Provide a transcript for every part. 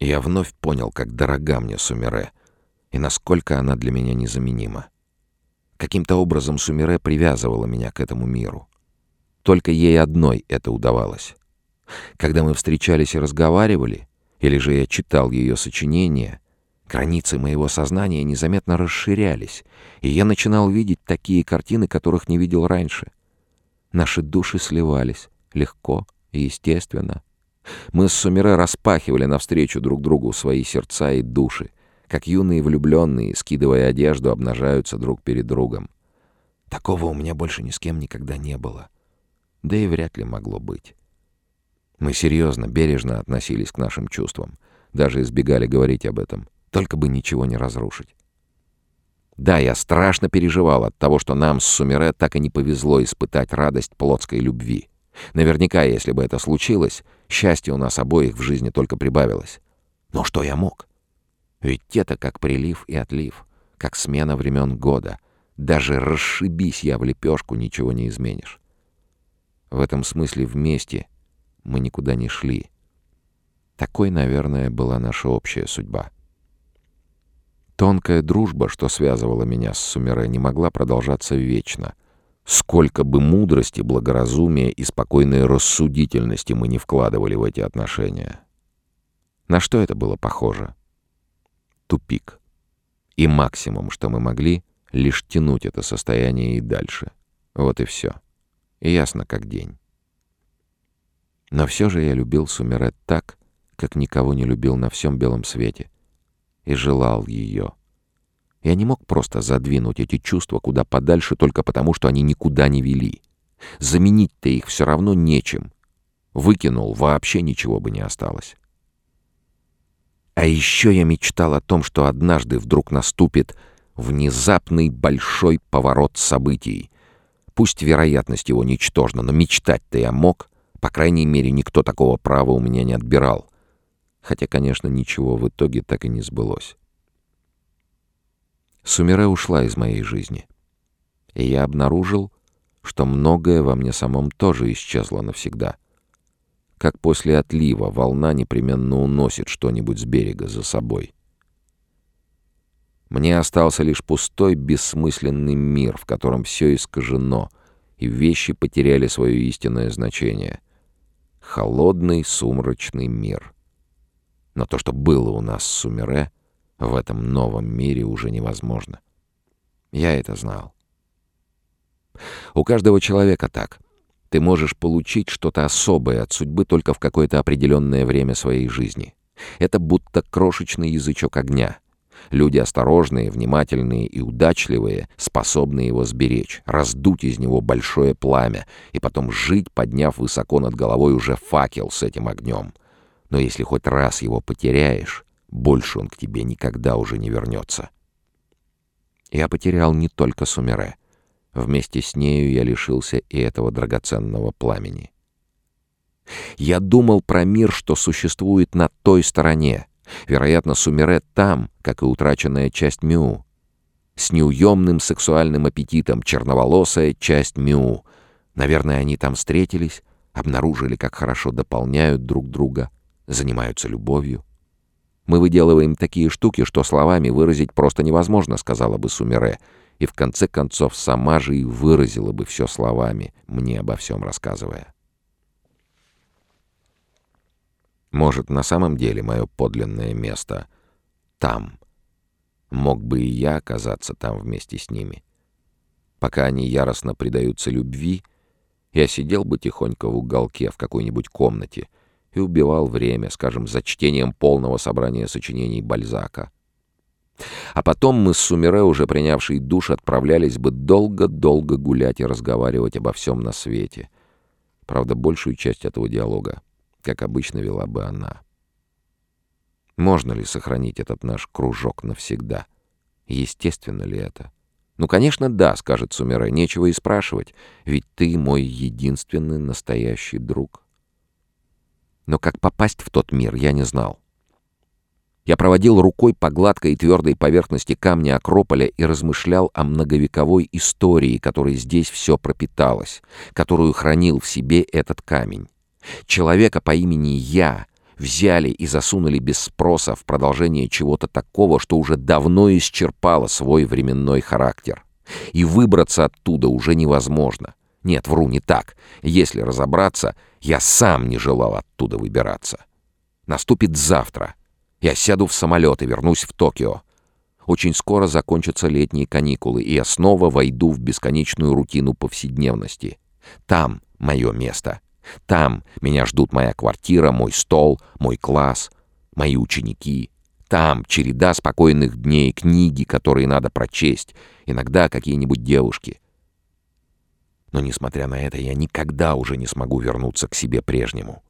Я вновь понял, как дорога мне Сумире, и насколько она для меня незаменима. Каким-то образом Сумире привязывала меня к этому миру. Только ей одной это удавалось. Когда мы встречались и разговаривали, или же я читал ее сочинения, границы моего сознания незаметно расширялись, и я начинал видеть такие картины, которых не видел раньше. Наши души сливались легко и естественно. Мы с Сумире распахивали навстречу друг другу свои сердца и души, как юные влюбленные, скидывая одежду, обнажаются друг перед другом. Такого у меня больше ни с кем никогда не было. Да и вряд ли могло быть. Мы серьезно, бережно относились к нашим чувствам. Даже избегали говорить об этом. Только бы ничего не разрушить. Да, я страшно переживал от того, что нам с Сумире так и не повезло испытать радость плотской любви. Наверняка, если бы это случилось, счастье у нас обоих в жизни только прибавилось. Но что я мог? Ведь это как прилив и отлив, как смена времен года. Даже расшибись я в лепешку, ничего не изменишь. В этом смысле вместе мы никуда не шли. Такой, наверное, была наша общая судьба. Тонкая дружба, что связывала меня с Сумере, не могла продолжаться вечно. Сколько бы мудрости, благоразумия и спокойной рассудительности мы не вкладывали в эти отношения. На что это было похоже? Тупик. И максимум, что мы могли, лишь тянуть это состояние и дальше. Вот и все. Ясно как день. Но все же я любил Сумерет так, как никого не любил на всем белом свете. И желал ее. Я не мог просто задвинуть эти чувства куда подальше только потому, что они никуда не вели. Заменить-то их все равно нечем. Выкинул, вообще ничего бы не осталось. А еще я мечтал о том, что однажды вдруг наступит внезапный большой поворот событий. Пусть вероятность его ничтожна, но мечтать-то я мог. По крайней мере, никто такого права у меня не отбирал. Хотя, конечно, ничего в итоге так и не сбылось. Сумире ушла из моей жизни. И я обнаружил, что многое во мне самом тоже исчезло навсегда. Как после отлива волна непременно уносит что-нибудь с берега за собой. Мне остался лишь пустой, бессмысленный мир, в котором все искажено, и вещи потеряли свое истинное значение — холодный сумрачный мир. Но то, что было у нас с Сумере, в этом новом мире уже невозможно. Я это знал. У каждого человека так. Ты можешь получить что-то особое от судьбы только в какое-то определенное время своей жизни. Это будто крошечный язычок огня — Люди осторожные, внимательные и удачливые способны его сберечь, раздуть из него большое пламя и потом жить, подняв высоко над головой уже факел с этим огнем. Но если хоть раз его потеряешь, больше он к тебе никогда уже не вернется. Я потерял не только Сумере. Вместе с нею я лишился и этого драгоценного пламени. Я думал про мир, что существует на той стороне, Вероятно, Сумерет там, как и утраченная часть Мю. С неуемным сексуальным аппетитом черноволосая часть Мю. Наверное, они там встретились, обнаружили, как хорошо дополняют друг друга, занимаются любовью. Мы выделываем такие штуки, что словами выразить просто невозможно, сказала бы Сумере, и в конце концов сама же и выразила бы все словами, мне обо всем рассказывая. Может, на самом деле мое подлинное место там. Мог бы и я оказаться там вместе с ними. Пока они яростно предаются любви, я сидел бы тихонько в уголке в какой-нибудь комнате и убивал время, скажем, за чтением полного собрания сочинений Бальзака. А потом мы с Сумере, уже принявшие душ, отправлялись бы долго-долго гулять и разговаривать обо всем на свете. Правда, большую часть этого диалога как обычно вела бы она. Можно ли сохранить этот наш кружок навсегда? Естественно ли это? Ну, конечно, да, скажет Сумера, нечего и спрашивать, ведь ты мой единственный настоящий друг. Но как попасть в тот мир, я не знал. Я проводил рукой по гладкой и твердой поверхности камня Акрополя и размышлял о многовековой истории, которой здесь все пропиталось, которую хранил в себе этот камень. Человека по имени Я взяли и засунули без спроса в продолжение чего-то такого, что уже давно исчерпало свой временной характер. И выбраться оттуда уже невозможно. Нет, вру, не так. Если разобраться, я сам не желал оттуда выбираться. Наступит завтра. Я сяду в самолет и вернусь в Токио. Очень скоро закончатся летние каникулы, и я снова войду в бесконечную рутину повседневности. Там мое место. Там меня ждут моя квартира, мой стол, мой класс, мои ученики. Там череда спокойных дней, книги, которые надо прочесть, иногда какие-нибудь девушки. Но, несмотря на это, я никогда уже не смогу вернуться к себе прежнему.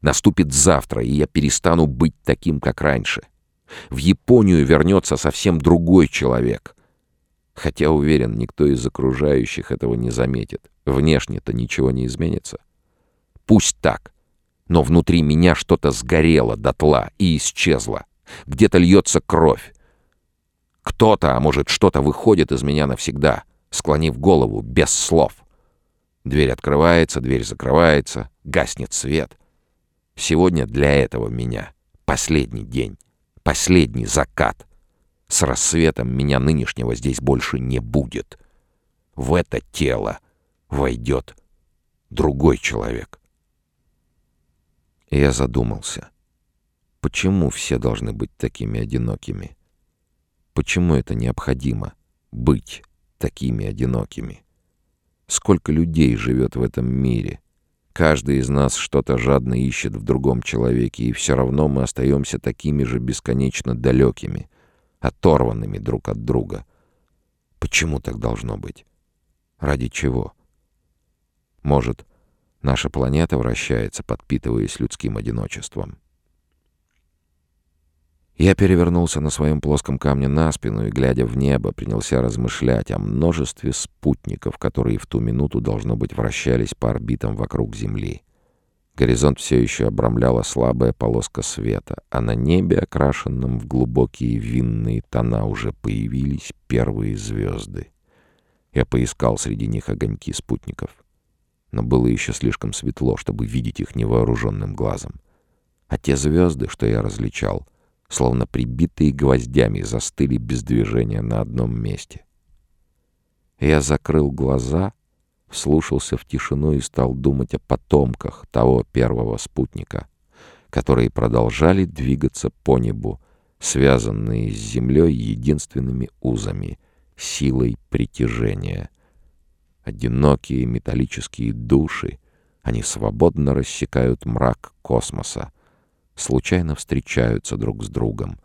Наступит завтра, и я перестану быть таким, как раньше. В Японию вернется совсем другой человек. Хотя, уверен, никто из окружающих этого не заметит. Внешне-то ничего не изменится. Пусть так. Но внутри меня что-то сгорело дотла и исчезло. Где-то льется кровь. Кто-то, а может, что-то выходит из меня навсегда, склонив голову, без слов. Дверь открывается, дверь закрывается, гаснет свет. Сегодня для этого меня последний день, последний закат. С рассветом меня нынешнего здесь больше не будет. В это тело войдет другой человек. Я задумался. Почему все должны быть такими одинокими? Почему это необходимо — быть такими одинокими? Сколько людей живет в этом мире? Каждый из нас что-то жадно ищет в другом человеке, и все равно мы остаемся такими же бесконечно далекими, оторванными друг от друга. Почему так должно быть? Ради чего? Может, наша планета вращается, подпитываясь людским одиночеством? Я перевернулся на своем плоском камне на спину и, глядя в небо, принялся размышлять о множестве спутников, которые в ту минуту, должно быть, вращались по орбитам вокруг Земли. Горизонт все еще обрамляла слабая полоска света, а на небе, окрашенном в глубокие винные тона, уже появились первые звезды. Я поискал среди них огоньки спутников. Но было еще слишком светло, чтобы видеть их невооруженным глазом. А те звезды, что я различал — словно прибитые гвоздями, застыли без движения на одном месте. Я закрыл глаза, вслушался в тишину и стал думать о потомках того первого спутника, которые продолжали двигаться по небу, связанные с землей единственными узами — силой притяжения. Одинокие металлические души, они свободно рассекают мрак космоса, случайно встречаются друг с другом,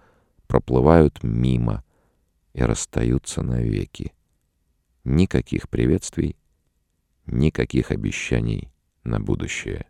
проплывают мимо и расстаются навеки. Никаких приветствий, никаких обещаний на будущее.